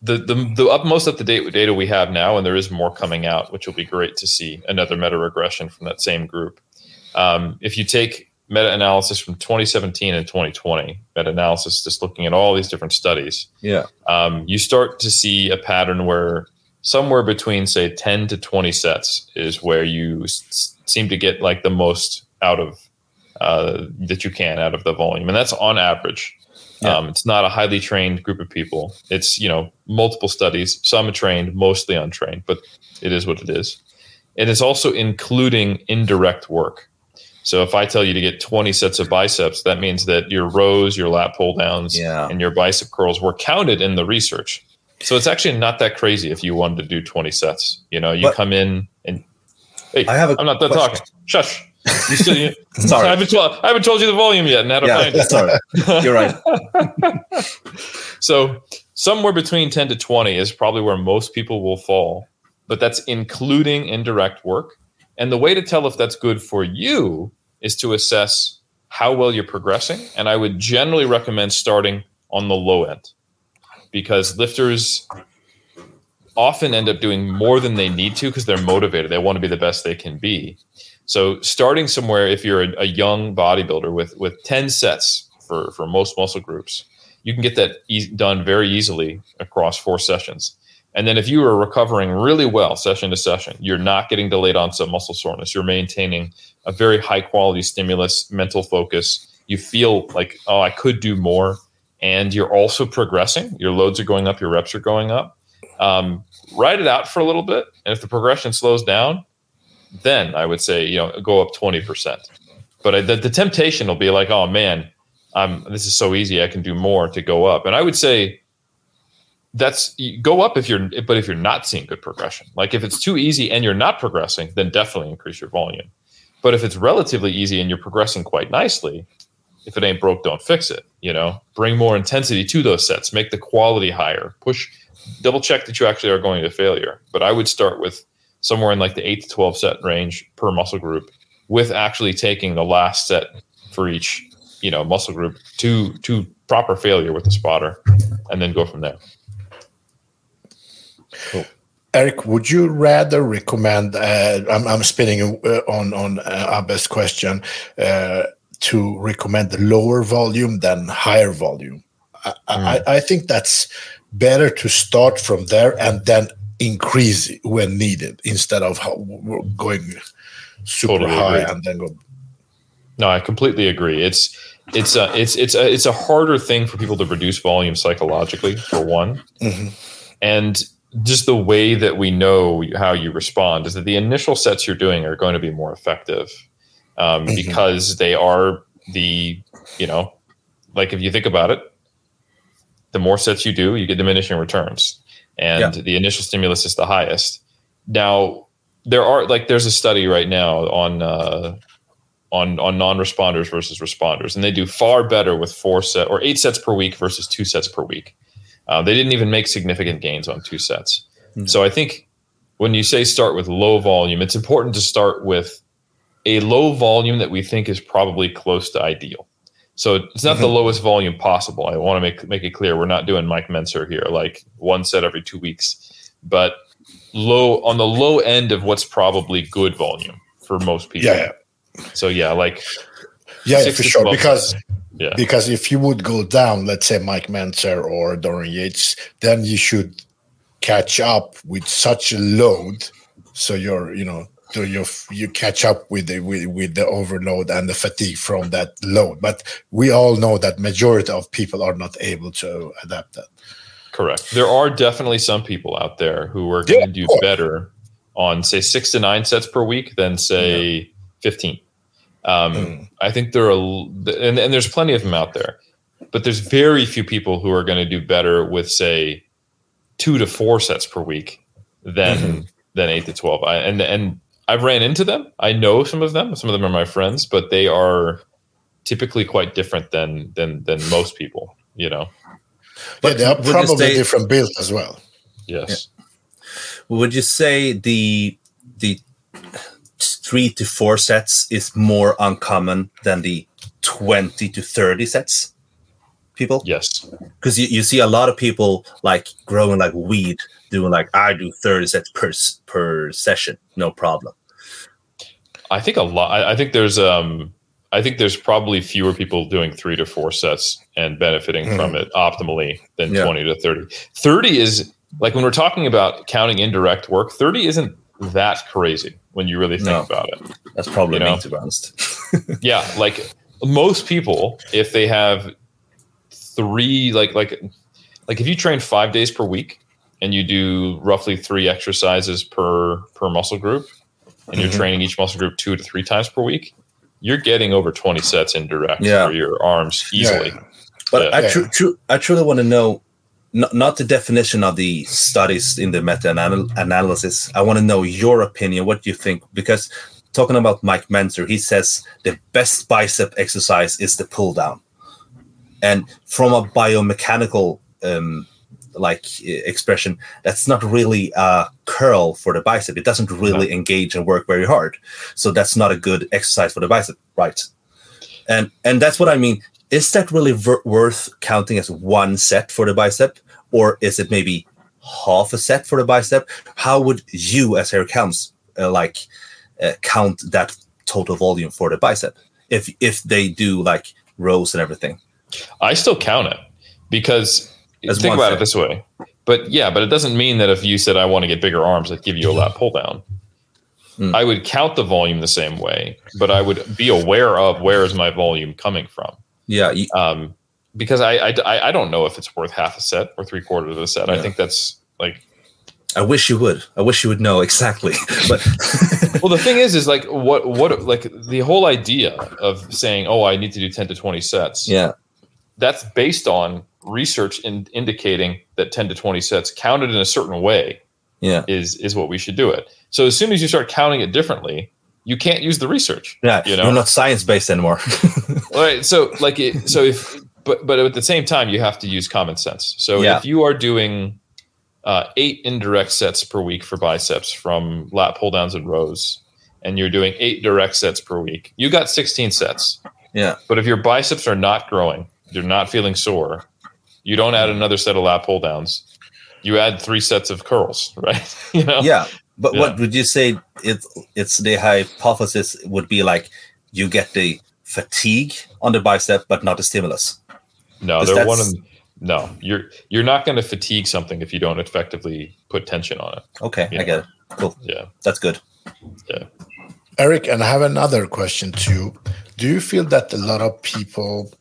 the the the up, most up to date data we have now, and there is more coming out, which will be great to see another meta regression from that same group. Um, if you take meta-analysis from 2017 and 2020 meta-analysis just looking at all these different studies. Yeah. Um, you start to see a pattern where somewhere between say 10 to 20 sets is where you s- seem to get like the most out of uh, that you can out of the volume and that's on average. Yeah. um, it's not a highly trained group of people. It's you know multiple studies some trained mostly untrained but it is what it is. And it's also including indirect work so if I tell you to get 20 sets of biceps, that means that your rows, your lat pull downs, yeah. and your bicep curls were counted in the research. So it's actually not that crazy if you wanted to do 20 sets. You know, you but come in and hey, I have a I'm not done talking. Shush. You still, you, <laughs> sorry. I haven't, told, I haven't told you the volume yet, and yeah, find it. Sorry. You're right. <laughs> so somewhere between 10 to 20 is probably where most people will fall, but that's including indirect work and the way to tell if that's good for you is to assess how well you're progressing. And I would generally recommend starting on the low end because lifters often end up doing more than they need to because they're motivated. They want to be the best they can be. So starting somewhere, if you're a, a young bodybuilder with with 10 sets for, for most muscle groups, you can get that e- done very easily across four sessions. And then if you are recovering really well session to session, you're not getting delayed onset muscle soreness. You're maintaining a very high quality stimulus, mental focus. You feel like, oh, I could do more. And you're also progressing. Your loads are going up, your reps are going up. Um, ride it out for a little bit. And if the progression slows down, then I would say, you know, go up 20%. But the, the temptation will be like, oh man, I'm, this is so easy. I can do more to go up. And I would say, that's go up if you're but if you're not seeing good progression. Like if it's too easy and you're not progressing then definitely increase your volume. But if it's relatively easy and you're progressing quite nicely if it ain't broke don't fix it you know? Bring more intensity to those sets. Make the quality higher. Push double check that you actually are going to failure. But i would start with somewhere in like the 8 to 12 set range per muscle group with actually taking the last set for each you know muscle group to to proper failure with the spotter and then go from there Cool. Eric, would you rather recommend? Uh, I'm, I'm spinning uh, on on uh, Abbe's question uh, to recommend lower volume than higher volume. I, mm. I, I, think that's better to start from there and then increase when needed instead of going super totally high agree. and then go. No, I completely agree. It's it's a it's it's a it's a harder thing for people to reduce volume psychologically for one, mm-hmm. and just the way that we know how you respond is that the initial sets you're doing are going to be more effective um, mm-hmm. because they are the you know like if you think about it the more sets you do you get diminishing returns and yeah. the initial stimulus is the highest now there are like there's a study right now on uh, on on non-responders versus responders and they do far better with four set or eight sets per week versus two sets per week uh, they didn't even make significant gains on two sets. Mm-hmm. So I think when you say start with low volume, it's important to start with a low volume that we think is probably close to ideal. So it's not the Mhm. lowest volume possible. I want to make make it clear we're not doing Mike Mentzer here, like one set every two weeks, but low on the low end of what's probably good volume for most people. Yeah, yeah, So yeah, like yeah for sure. Because yeah, because if you would go down, let's say Mike Mentzer or Dorian Yates, then you should catch up with such a load, so you're you know so you you catch up with the with, with the overload and the fatigue from that load. But we all know that majority of people are not able to adapt that. correct. There are definitely some people out there who are Yeah, going to of do better on say six to nine sets per week than say fifteen. Um, Mm. I think there are, and, and there's plenty of them out there, but there's very few people who are going to do better with say two to four sets per week than Mhm. than eight to twelve. I, and and I've ran into them. I know some of them. Some of them are my friends, but they are typically quite different than than than most people. You know. But But they are probably say- different builds as well. Yes. Would you say the the three to four sets is more uncommon than the twenty to thirty sets? People, Yes. because you, you see a lot of people like growing like weed, doing like I do thirty sets per per session, no problem. I think a lot. I, I think there's um. I think there's probably fewer people doing three to four sets and benefiting from it optimally than Yeah. 20 to 30. 30 is like when we're talking about counting indirect work, 30 isn't that crazy when you really think No. about it. That's probably You know? me, to be honest. <laughs> Yeah, like most people, if they have three, like like like if you train five days per week and you do roughly three exercises per per muscle group, and you're Mhm. training each muscle group two to three times per week, you're getting over 20 sets indirect Yeah. for your arms easily. Yeah. But Yeah. I, Yeah. tru- tru- I truly want to know not, not the definition of the studies in the meta analysis. I want to know your opinion. What do you think? Because talking about Mike Mentzer, he says the best bicep exercise is the pull down. And from a biomechanical um, like e- expression, that's not really a curl for the bicep. It doesn't really engage and work very hard. So that's not a good exercise for the bicep, right? And and that's what I mean is that really worth counting as one set for the bicep or is it maybe half a set for the bicep how would you as Eric Helms uh, like uh, count that total volume for the bicep if if they do like rows and everything I still count it because As think about set. it this way. But yeah, but it doesn't mean that if you said I want to get bigger arms, I'd give you a lat pull down. Mm. I would count the volume the same way, but I would be aware of where is my volume coming from. Yeah you, Um, because I, I, I- don't know if it's worth half a set or three quarters of a set. I think that's like I wish you would. I wish you would know exactly <laughs> but <laughs> well the thing is is like what what like the whole idea of saying oh I need to do 10 to 20 sets yeah. that's based on research in, indicating that 10 to 20 sets counted in a certain way yeah. is is what we should do it. So as soon as you start counting it differently you can't use the research yeah You know? you're not science based anymore. <laughs> All right so like it, so if but but at the same time you have to use common sense. So Yeah. if you are doing uh, eight indirect sets per week for biceps from lat pull downs and rows and you're doing eight direct sets per week you got 16 sets. Yeah. But if your biceps are not growing you're not feeling sore you don't add another set of lat pull downs you add three sets of curls <laughs> right? You know? Yeah but Yeah. what would you say it, it's the hypothesis would be like you get the fatigue on the bicep but not the stimulus No, they're one that's- of no you're you're not going to fatigue something if you don't effectively put tension on it okay Yeah. i get it cool yeah that's good Yeah. Eric, and I have another question too. Do you feel that a lot of people,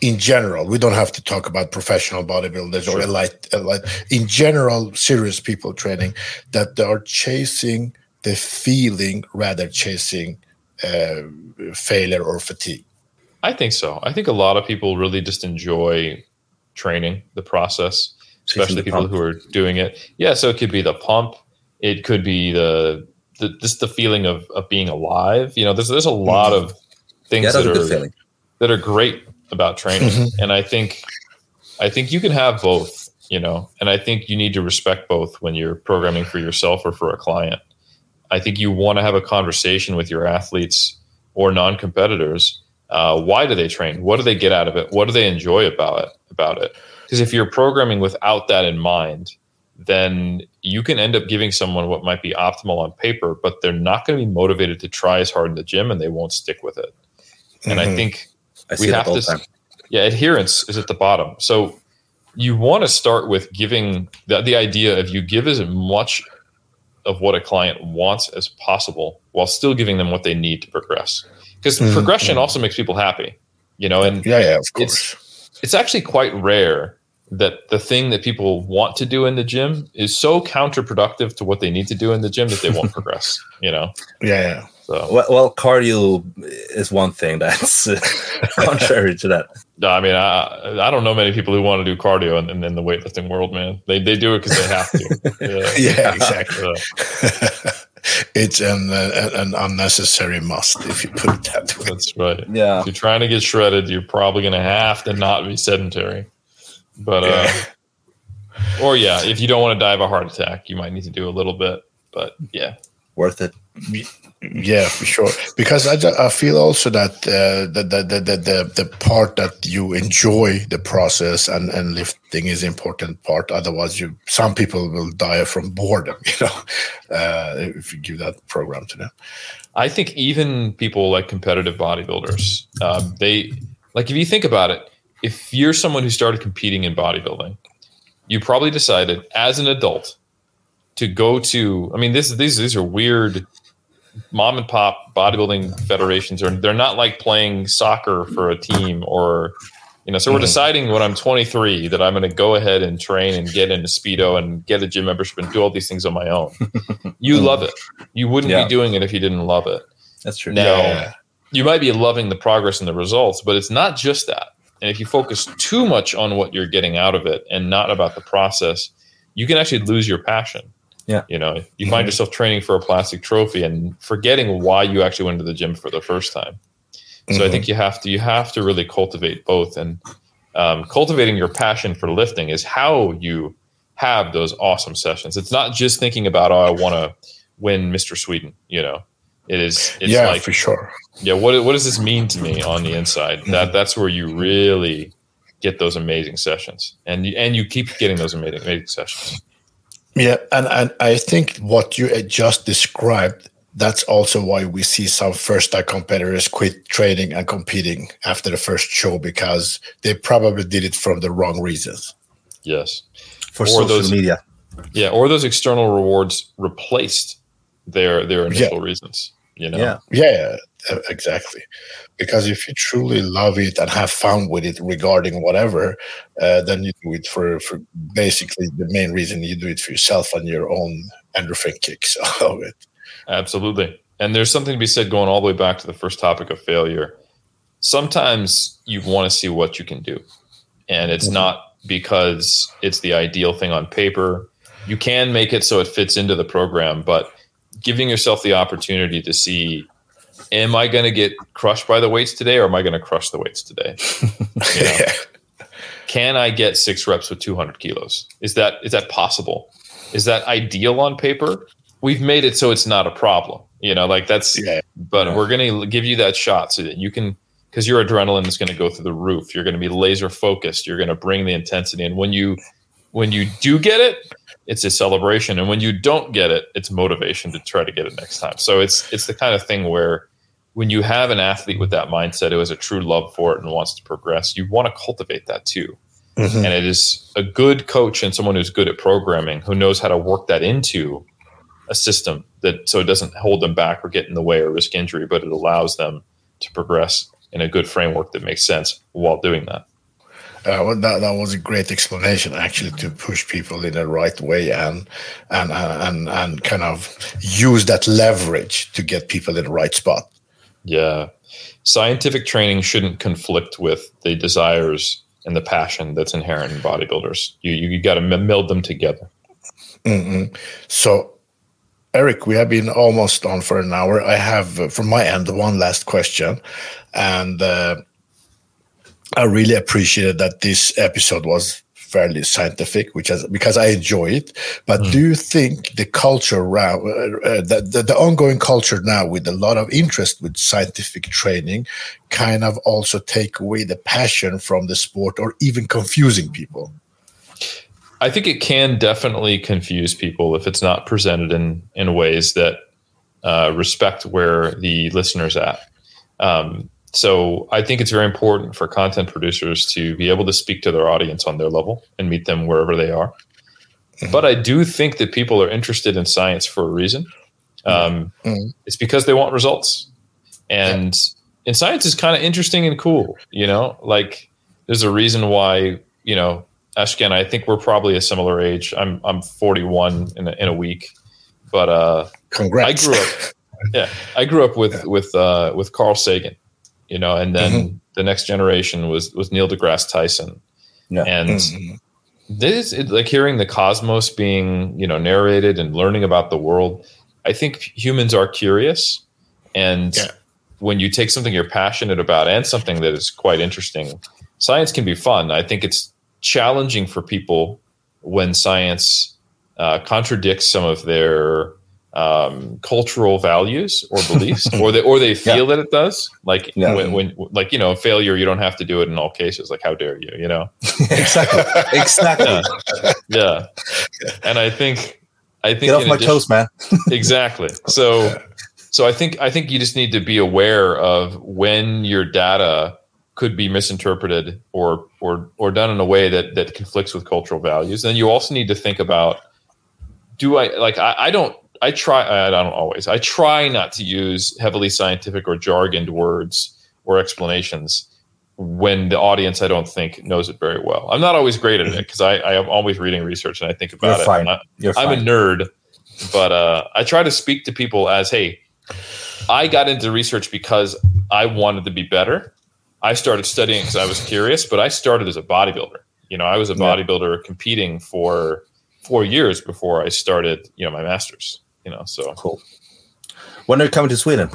in general, we don't have to talk about professional bodybuilders or elite, elite, in general, serious people training, that they are chasing the feeling rather chasing uh, failure or fatigue? i think so. I think a lot of people really just enjoy training the process especially the people pump. who are doing it. Yeah so it could be the pump. It could be the, the just the feeling of, of being alive. You know there's there's a lot of things yeah that's that a good are feeling. that are great about training Mhm. and i think i think you can have both you know and i think you need to respect both when you're programming for yourself or for a client i think you want to have a conversation with your athletes or non-competitors, uh, why do they train? What do they get out of it? What do they enjoy about it? About it? Because if you're programming without that in mind, then you can end up giving someone what might be optimal on paper, but they're not going to be motivated to try as hard in the gym, and they won't stick with it. And Mhm. I think I we see have that all to the time. yeah adherence is at the bottom so you want to start with giving the, the idea of you give as much of what a client wants as possible while still giving them what they need to progress because Mhm. progression also makes people happy you know and Yeah, yeah, of It's- course. it's actually quite rare that the thing that people want to do in the gym is so counterproductive to what they need to do in the gym that they won't <laughs> progress you know Yeah, yeah. So Well, well, cardio is one thing that's uh, <laughs> contrary to that. No, I mean, I I don't know many people who want to do cardio in, in, in the weightlifting world, man. They they do it because they have to. <laughs> Yeah. Yeah, exactly. Yeah, <laughs> it's an, an an unnecessary must if you put it that way. that's right. Yeah. If you're trying to get shredded, you're probably going to have to not be sedentary. But uh, or yeah, if you don't want to die of a heart attack, you might need to do a little bit. But yeah, Worth it. Yeah, for sure. Because I, I feel also that uh, the, the, the, the, the, part that you enjoy the process and, and lifting is important part. Otherwise, you some people will die from boredom. <laughs> You know, uh, if you give that program to them. I think even people like competitive bodybuilders, um, they like if you think about it, if you're someone who started competing in bodybuilding, you probably decided as an adult to go to. I mean, this these these are weird mom and pop bodybuilding federations, are they're not like playing soccer for a team or. You know, so we're Mhm. deciding when I'm 23 that I'm going to go ahead and train and get into speedo and get a gym membership and do all these things on my own. <laughs> You love it. You wouldn't Yeah. be doing it if you didn't love it That's true. Now- Yeah. you might be loving the progress and the results, but it's not just that. And if you focus too much on what you're getting out of it and not about the process, you can actually lose your passion. Yeah. You know, you find Mhm. yourself training for a plastic trophy and forgetting why you actually went to the gym for the first time. So I Mhm. think you have to you have to really cultivate both, and um, cultivating your passion for lifting is how you have those awesome sessions. It's not just thinking about oh I want to win Mr. Sweden. You know, it is. It's yeah, like for sure. yeah what, what does this mean to me on the inside that that's where you really get those amazing sessions and you, and you keep getting those amazing, amazing sessions Yeah, and, and I think what you just described, that's also why we see some first time competitors quit training and competing after the first show because they probably did it from the wrong reasons. yes For Or social those- media. yeah or those external rewards replaced their their initial reasons you know Yeah. Yeah, uh, exactly. Because if you truly love it and have fun with it regarding whatever, uh, then you do it for, for basically the main reason you do it for yourself and your own endorphin kicks <laughs> of it. Absolutely. And there's something to be said going all the way back to the first topic of failure. Sometimes you want to see what you can do. And it's Mhm. not because it's the ideal thing on paper. You can make it so it fits into the program, but giving yourself the opportunity to see am I going to get crushed by the weights today or am I going to crush the weights today? <laughs> You know? yeah. can I get six reps with 200 kilos? Is that is that possible? Is that ideal on paper? We've made it so it's not a problem. You know, like that's. Yeah. But Yeah. we're going to give you that shot so that you can, because your adrenaline is going to go through the roof. You're going to be laser focused. You're going to bring the intensity, and when you when you do get it, it's a celebration, and when you don't get it, it's motivation to try to get it next time. So it's it's the kind of thing where when you have an athlete with that mindset who has a true love for it and wants to progress, you want to cultivate that too. Mhm. And it is a good coach and someone who's good at programming who knows how to work that into a system that so it doesn't hold them back or get in the way or risk injury, but it allows them to progress in a good framework that makes sense while doing that. Uh, well, that, that was a great explanation, actually, to push people in the right way and and and and kind of use that leverage to get people in the right spot. Yeah. Scientific training shouldn't conflict with the desires and the passion that's inherent in bodybuilders. You you, you got to meld them together. Mm-mm. So, Eric, we have been almost on for an hour. I have, uh, from my end, one last question, and uh, I really appreciated that this episode was fairly scientific, which is because I enjoy it. But Mm. do you think the culture around uh, uh, the, the the ongoing culture now, with a lot of interest with scientific training, kind of also take away the passion from the sport, or even confusing people? I think it can definitely confuse people if it's not presented in in ways that uh, respect where the listener's at. Um, so I think it's very important for content producers to be able to speak to their audience on their level and meet them wherever they are. Mhm. But I do think that people are interested in science for a reason. Um, Mhm. It's because they want results, and and science is kind of interesting and cool. You know, like there's a reason why you know Ashkan, I think we're probably a similar age. I'm I'm 41 in a, in a week, but uh, congrats. I grew up. <laughs> Yeah, I grew up with with uh, with Carl Sagan, you know, and then the next generation was was Neil deGrasse Tyson, Yeah. and Mhm. this it, like hearing the cosmos being you know narrated and learning about the world. I think humans are curious, and Yeah. when you take something you're passionate about and something that is quite interesting, science can be fun. I think it's challenging for people when science uh, contradicts some of their um, cultural values or beliefs, <laughs> or they or they feel that it does. Like Yeah. when, when like you know failure, you don't have to do it in all cases. Like how dare you? You know. <laughs> exactly. Exactly. Yeah. yeah. And I think I think Get off my addition- toes, man. <laughs> exactly. So so I think I think you just need to be aware of when your data could be misinterpreted or or or done in a way that that conflicts with cultural values. Then you also need to think about do I like I, I don't I try I don't always I try not to use heavily scientific or jargoned words or explanations when the audience I don't think knows it very well. I'm not always great at it <laughs> because I, I am always reading research and I think about You're it. fine. I- You're I'm fine. a nerd, but uh, I try to speak to people as, hey, I got into research because I wanted to be better. I started studying because I was curious, but I started as a bodybuilder. You know, I was a bodybuilder competing for four years before I started, you know, my master's. You know, so cool. When are you coming to Sweden?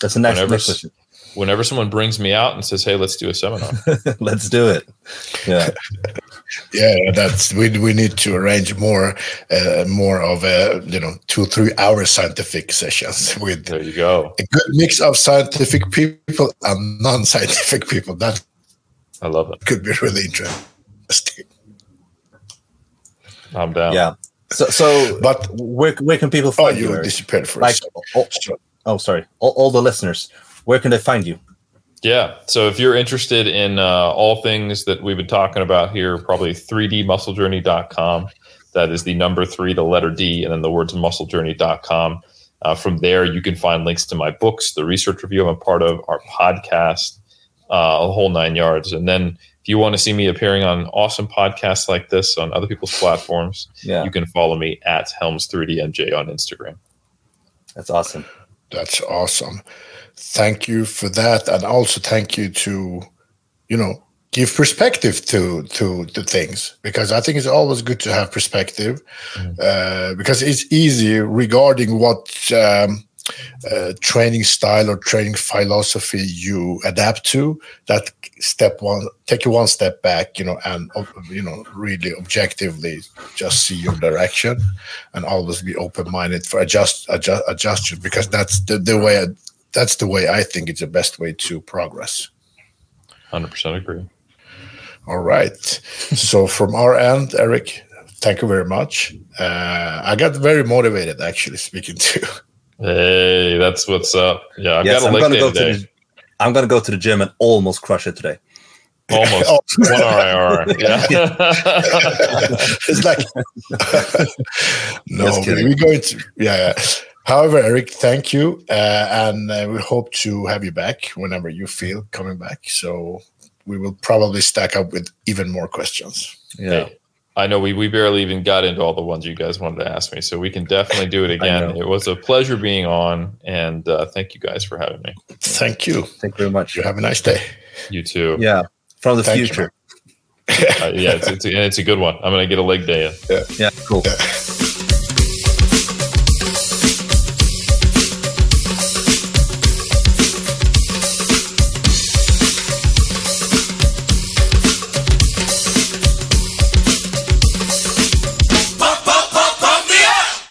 That's the next, Whenever next question. whenever someone brings me out and says, "Hey, let's do a seminar," <laughs> Let's do it. <laughs> Yeah. Yeah, that's we we need to arrange more uh, more of a you know two three hour scientific sessions <laughs> with there you go. a good mix of scientific people and non scientific people. That I love it. could be really interesting. I'm down. Yeah. So, so But where where can people oh, find you? you Eric? disappeared for Like, oh, So, oh, sorry. All, all the listeners, where can they find you? Yeah. So if you're interested in uh, all things that we've been talking about here, probably 3dmusclejourney.com. That is the number three, the letter D, and then the words musclejourney.com. Uh, from there, you can find links to my books, the research review I'm a part of, our podcast, uh, a whole nine yards. And then if you want to see me appearing on awesome podcasts like this on other people's platforms, Yeah, you can follow me at Helms3DMJ on Instagram. that's awesome. that's awesome. Thank you for that, and also thank you to you know give perspective to to to things because I think it's always good to have perspective Mm. uh, because it's easy regarding what um, uh, training style or training philosophy you adapt to. That step one, take you one step back, you know, and you know really objectively just see your direction and always be open minded for adjust adjust adjust it because that's the, the way I, that's the way I think it's the best way to progress. 100% agree. All right. so from our end, Eric, thank you very much. Uh, I got very motivated actually speaking to. Hey, that's what's up. Yeah, I've yes, got a I'm leg gonna day go today. to the. I'm gonna go to the gym and almost crush it today. Almost Oh. <laughs> one RIR. <laughs> Yeah. it's like <laughs> no, we're going to yeah. yeah. However, Eric, thank you, uh, and uh, we hope to have you back whenever you feel coming back. So we will probably stack up with even more questions. Yeah. Hey, I know we, we barely even got into all the ones you guys wanted to ask me, so we can definitely do it <laughs> again. It was a pleasure being on, and uh, thank you guys for having me. Thank you. Thank you very much. You have a nice day. You too. Yeah, from the Thank you. future. Uh, yeah, it's, it's, a, it's a good one. I'm going to get a leg day in. Yeah, cool. Yeah.